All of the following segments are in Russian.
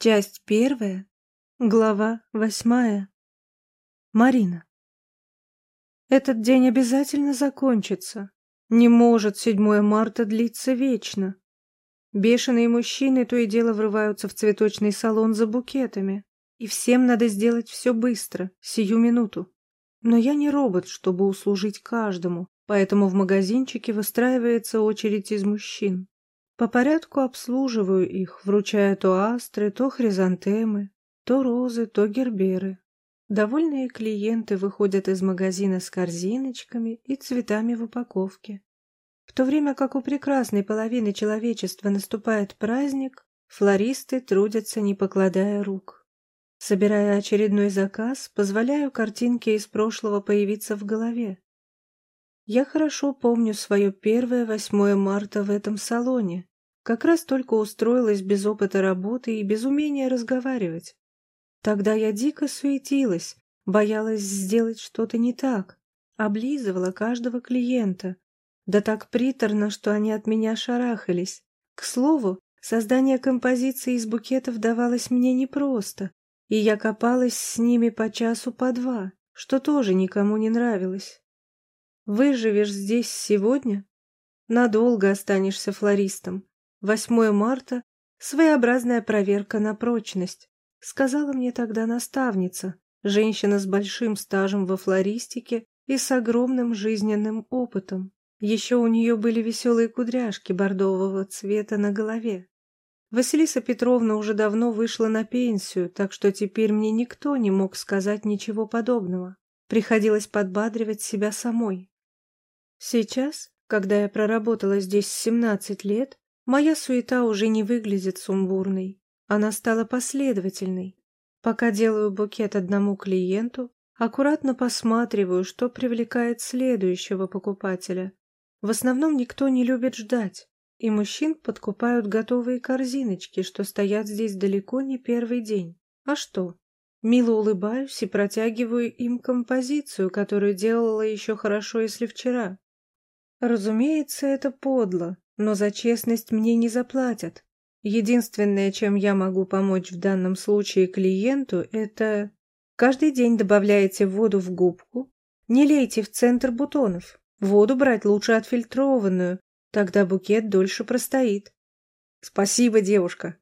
Часть первая, глава восьмая. Марина. Этот день обязательно закончится. Не может 7 марта длиться вечно. Бешеные мужчины то и дело врываются в цветочный салон за букетами. И всем надо сделать все быстро, сию минуту. Но я не робот, чтобы услужить каждому, поэтому в магазинчике выстраивается очередь из мужчин. По порядку обслуживаю их, вручая то астры, то хризантемы, то розы, то герберы. Довольные клиенты выходят из магазина с корзиночками и цветами в упаковке. В то время как у прекрасной половины человечества наступает праздник, флористы трудятся, не покладая рук. Собирая очередной заказ, позволяю картинке из прошлого появиться в голове. Я хорошо помню свое первое 8 марта в этом салоне. Как раз только устроилась без опыта работы и без умения разговаривать. Тогда я дико суетилась, боялась сделать что-то не так, облизывала каждого клиента. Да так приторно, что они от меня шарахались. К слову, создание композиции из букетов давалось мне непросто, и я копалась с ними по часу по два, что тоже никому не нравилось. Выживешь здесь сегодня, надолго останешься флористом. 8 марта — своеобразная проверка на прочность, сказала мне тогда наставница, женщина с большим стажем во флористике и с огромным жизненным опытом. Еще у нее были веселые кудряшки бордового цвета на голове. Василиса Петровна уже давно вышла на пенсию, так что теперь мне никто не мог сказать ничего подобного. Приходилось подбадривать себя самой. Сейчас, когда я проработала здесь 17 лет, моя суета уже не выглядит сумбурной. Она стала последовательной. Пока делаю букет одному клиенту, аккуратно посматриваю, что привлекает следующего покупателя. В основном никто не любит ждать, и мужчин подкупают готовые корзиночки, что стоят здесь далеко не первый день. А что? Мило улыбаюсь и протягиваю им композицию, которую делала еще хорошо, если вчера. Разумеется, это подло, но за честность мне не заплатят. Единственное, чем я могу помочь в данном случае клиенту, это... Каждый день добавляете воду в губку, не лейте в центр бутонов. Воду брать лучше отфильтрованную, тогда букет дольше простоит. Спасибо, девушка.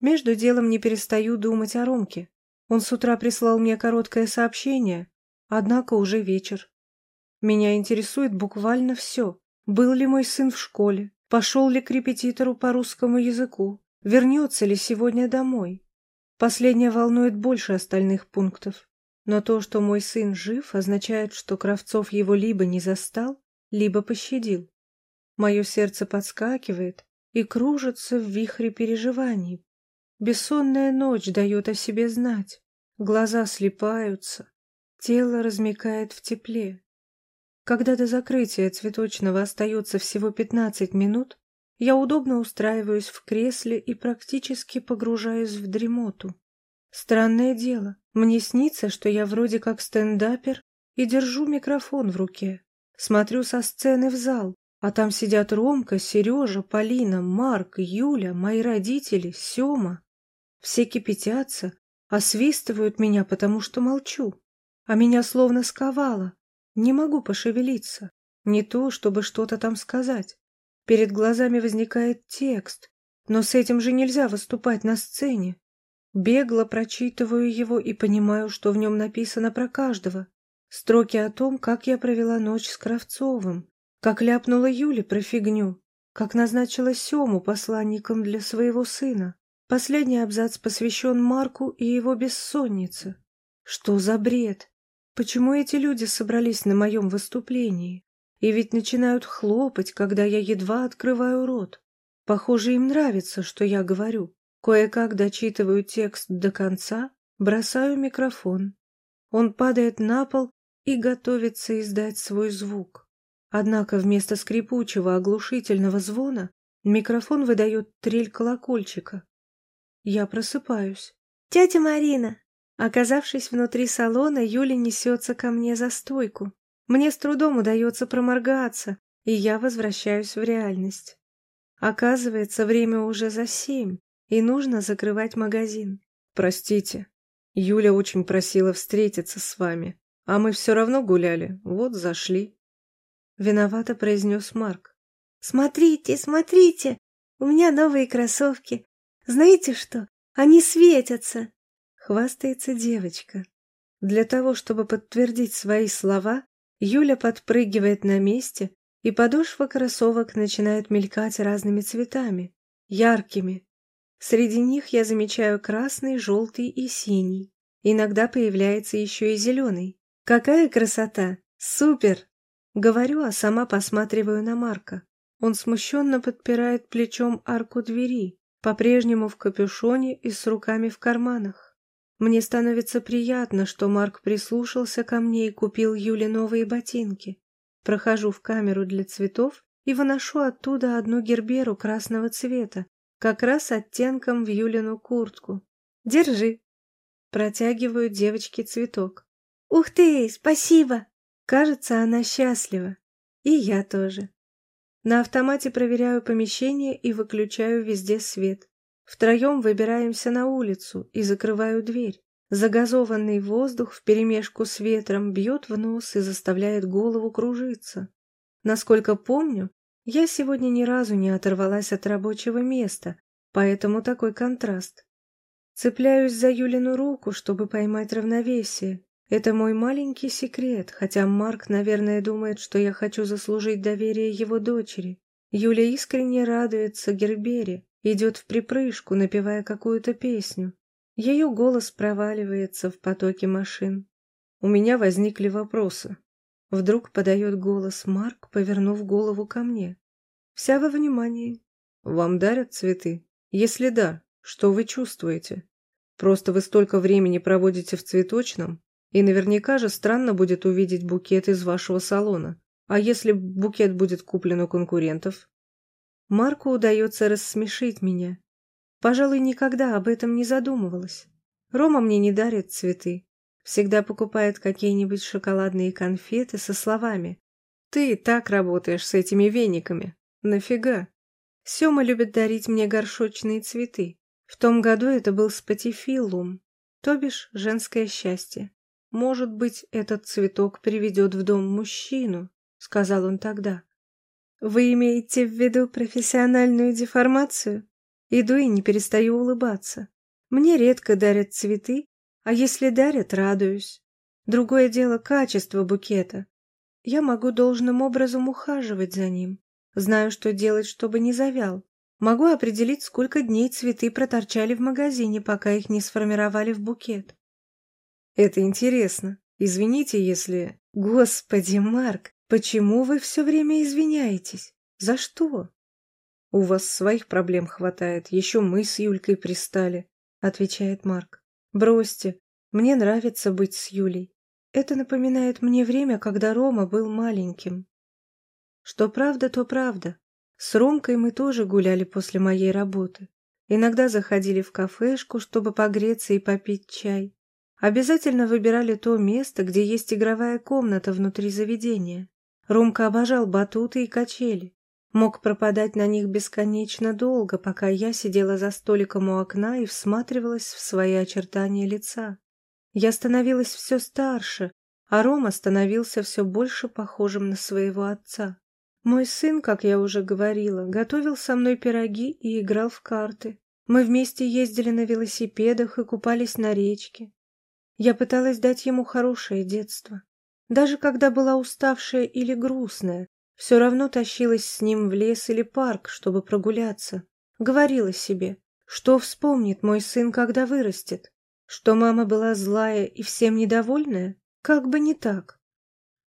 Между делом не перестаю думать о Ромке. Он с утра прислал мне короткое сообщение, однако уже вечер. Меня интересует буквально все. Был ли мой сын в школе? Пошел ли к репетитору по русскому языку? Вернется ли сегодня домой? Последнее волнует больше остальных пунктов. Но то, что мой сын жив, означает, что Кравцов его либо не застал, либо пощадил. Мое сердце подскакивает и кружится в вихре переживаний. Бессонная ночь дает о себе знать. Глаза слипаются, тело размекает в тепле. Когда до закрытия цветочного остается всего 15 минут, я удобно устраиваюсь в кресле и практически погружаюсь в дремоту. Странное дело, мне снится, что я вроде как стендапер и держу микрофон в руке. Смотрю со сцены в зал, а там сидят Ромка, Сережа, Полина, Марк, Юля, мои родители, Сема. Все кипятятся, освистывают меня, потому что молчу. А меня словно сковало, не могу пошевелиться, не то, чтобы что-то там сказать. Перед глазами возникает текст, но с этим же нельзя выступать на сцене. Бегло прочитываю его и понимаю, что в нем написано про каждого. Строки о том, как я провела ночь с Кравцовым, как ляпнула Юля про фигню, как назначила Сему посланником для своего сына. Последний абзац посвящен Марку и его бессоннице. Что за бред? Почему эти люди собрались на моем выступлении? И ведь начинают хлопать, когда я едва открываю рот. Похоже, им нравится, что я говорю. Кое-как дочитываю текст до конца, бросаю микрофон. Он падает на пол и готовится издать свой звук. Однако вместо скрипучего оглушительного звона микрофон выдает трель колокольчика. Я просыпаюсь. «Тетя Марина, Оказавшись внутри салона, Юля несется ко мне за стойку. Мне с трудом удается проморгаться, и я возвращаюсь в реальность. Оказывается, время уже за семь, и нужно закрывать магазин. Простите, Юля очень просила встретиться с вами, а мы все равно гуляли, вот зашли. Виновато произнес Марк. Смотрите, смотрите, у меня новые кроссовки. Знаете что? Они светятся. Хвастается девочка. Для того, чтобы подтвердить свои слова, Юля подпрыгивает на месте, и подошва кроссовок начинает мелькать разными цветами, яркими. Среди них я замечаю красный, желтый и синий. Иногда появляется еще и зеленый. Какая красота! Супер! Говорю, а сама посматриваю на Марка. Он смущенно подпирает плечом арку двери, по-прежнему в капюшоне и с руками в карманах. Мне становится приятно, что Марк прислушался ко мне и купил Юле новые ботинки. Прохожу в камеру для цветов и выношу оттуда одну герберу красного цвета, как раз оттенком в Юлину куртку. Держи. Протягиваю девочке цветок. Ух ты, спасибо. Кажется, она счастлива. И я тоже. На автомате проверяю помещение и выключаю везде свет. Втроем выбираемся на улицу и закрываю дверь. Загазованный воздух вперемешку с ветром бьет в нос и заставляет голову кружиться. Насколько помню, я сегодня ни разу не оторвалась от рабочего места, поэтому такой контраст. Цепляюсь за Юлину руку, чтобы поймать равновесие, это мой маленький секрет, хотя Марк, наверное, думает, что я хочу заслужить доверие его дочери. Юля искренне радуется Гербере, идет в припрыжку, напевая какую-то песню. Ее голос проваливается в потоке машин. У меня возникли вопросы. Вдруг подает голос Марк, повернув голову ко мне. Вся во внимании. Вам дарят цветы? Если да, что вы чувствуете? Просто вы столько времени проводите в цветочном, и наверняка же странно будет увидеть букет из вашего салона. А если букет будет куплен у конкурентов? Марку удается рассмешить меня. Пожалуй, никогда об этом не задумывалась. Рома мне не дарит цветы. Всегда покупает какие-нибудь шоколадные конфеты со словами «Ты так работаешь с этими вениками. Нафига?» Сёма любит дарить мне горшочные цветы. В том году это был спатифиллум, то бишь женское счастье. «Может быть, этот цветок приведет в дом мужчину», — сказал он тогда. «Вы имеете в виду профессиональную деформацию?» Иду и не перестаю улыбаться. Мне редко дарят цветы, а если дарят, радуюсь. Другое дело качество букета. Я могу должным образом ухаживать за ним. Знаю, что делать, чтобы не завял. Могу определить, сколько дней цветы проторчали в магазине, пока их не сформировали в букет. Это интересно. Извините, если... Господи, Марк, почему вы все время извиняетесь? За что? У вас своих проблем хватает. Еще мы с Юлькой пристали, отвечает Марк. Бросьте. Мне нравится быть с Юлей. Это напоминает мне время, когда Рома был маленьким. Что правда, то правда. С Ромкой мы тоже гуляли после моей работы. Иногда заходили в кафешку, чтобы погреться и попить чай. Обязательно выбирали то место, где есть игровая комната внутри заведения. Ромка обожал батуты и качели. Мог пропадать на них бесконечно долго, пока я сидела за столиком у окна и всматривалась в свои очертания лица. Я становилась все старше, а Рома становился все больше похожим на своего отца. Мой сын, как я уже говорила, готовил со мной пироги и играл в карты. Мы вместе ездили на велосипедах и купались на речке. Я пыталась дать ему хорошее детство. Даже когда была уставшая или грустная, все равно тащилась с ним в лес или парк, чтобы прогуляться. Говорила себе, что вспомнит мой сын, когда вырастет. Что мама была злая и всем недовольная? Как бы не так.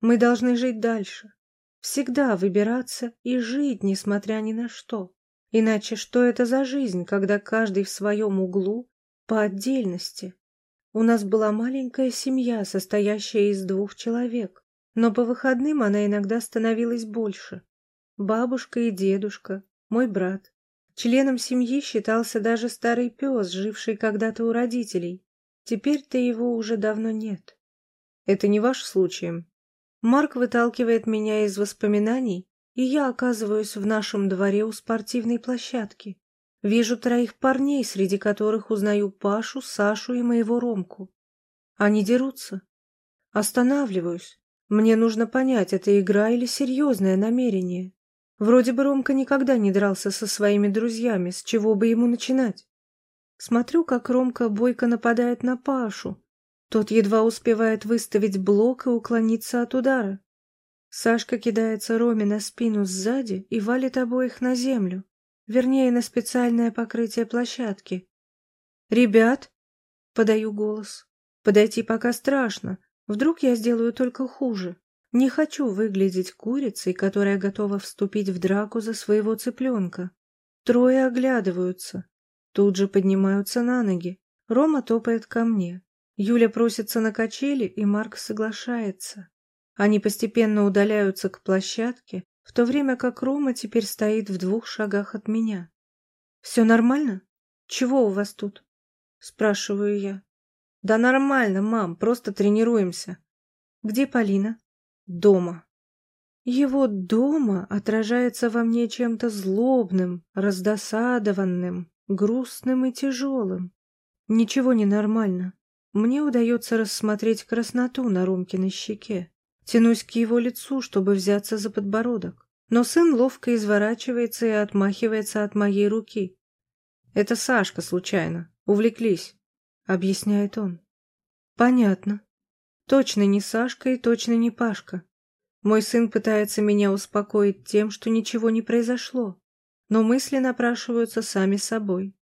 Мы должны жить дальше. Всегда выбираться и жить, несмотря ни на что. Иначе что это за жизнь, когда каждый в своем углу, по отдельности? У нас была маленькая семья, состоящая из двух человек, но по выходным она иногда становилась больше. Бабушка и дедушка, мой брат. Членом семьи считался даже старый пес, живший когда-то у родителей. Теперь-то его уже давно нет. Это не ваш случай. Марк выталкивает меня из воспоминаний, и я оказываюсь в нашем дворе у спортивной площадки. Вижу троих парней, среди которых узнаю Пашу, Сашу и моего Ромку. Они дерутся. Останавливаюсь. Мне нужно понять, это игра или серьезное намерение. Вроде бы Ромка никогда не дрался со своими друзьями, с чего бы ему начинать. Смотрю, как Ромка бойко нападает на Пашу. Тот едва успевает выставить блок и уклониться от удара. Сашка кидается Роме на спину сзади и валит обоих на землю, вернее, на специальное покрытие площадки. «Ребят!» — подаю голос. «Подойти пока страшно. Вдруг я сделаю только хуже. Не хочу выглядеть курицей, которая готова вступить в драку за своего цыпленка. Трое оглядываются. Тут же поднимаются на ноги. Рома топает ко мне. Юля просится на качели, и Марк соглашается. Они постепенно удаляются к площадке, в то время как Рома теперь стоит в двух шагах от меня. «Все нормально? Чего у вас тут?» — спрашиваю я. «Да нормально, мам, просто тренируемся». «Где Полина?» «Дома». Его «дома» отражается во мне чем-то злобным, раздосадованным, грустным и тяжелым. Ничего не нормально. Мне удается рассмотреть красноту на Ромкиной щеке. Тянусь к его лицу, чтобы взяться за подбородок. Но сын ловко изворачивается и отмахивается от моей руки. «Это Сашка, случайно. Увлеклись», — объясняет он. «Понятно. Точно не Сашка и точно не Пашка. Мой сын пытается меня успокоить тем, что ничего не произошло. Но мысли напрашиваются сами собой.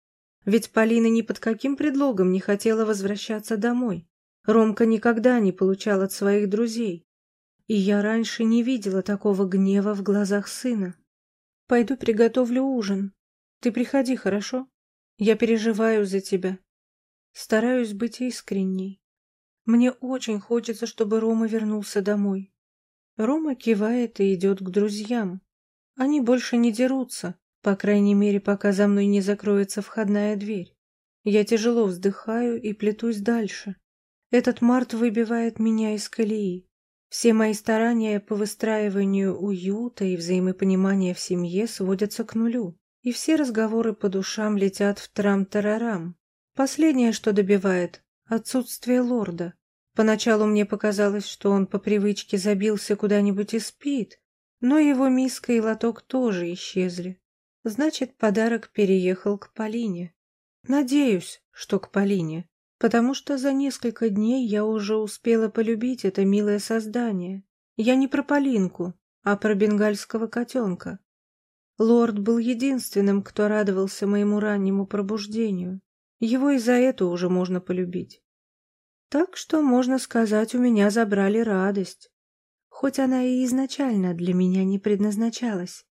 Ведь Полина ни под каким предлогом не хотела возвращаться домой. Ромка никогда не получал от своих друзей. И я раньше не видела такого гнева в глазах сына. Пойду приготовлю ужин. Ты приходи, хорошо? Я переживаю за тебя. Стараюсь быть искренней. Мне очень хочется, чтобы Рома вернулся домой. Рома кивает и идет к друзьям. Они больше не дерутся, по крайней мере, пока за мной не закроется входная дверь. Я тяжело вздыхаю и плетусь дальше. Этот март выбивает меня из колеи. Все мои старания по выстраиванию уюта и взаимопонимания в семье сводятся к нулю, и все разговоры по душам летят в трам-тарарам. Последнее, что добивает – отсутствие лорда. Поначалу мне показалось, что он по привычке забился куда-нибудь и спит, но его миска и лоток тоже исчезли. Значит, подарок переехал к Полине. Надеюсь, что к Полине потому что за несколько дней я уже успела полюбить это милое создание. Я не про Полинку, а про бенгальского котенка. Лорд был единственным, кто радовался моему раннему пробуждению. Его и за это уже можно полюбить. Так что, можно сказать, у меня забрали радость, хоть она и изначально для меня не предназначалась.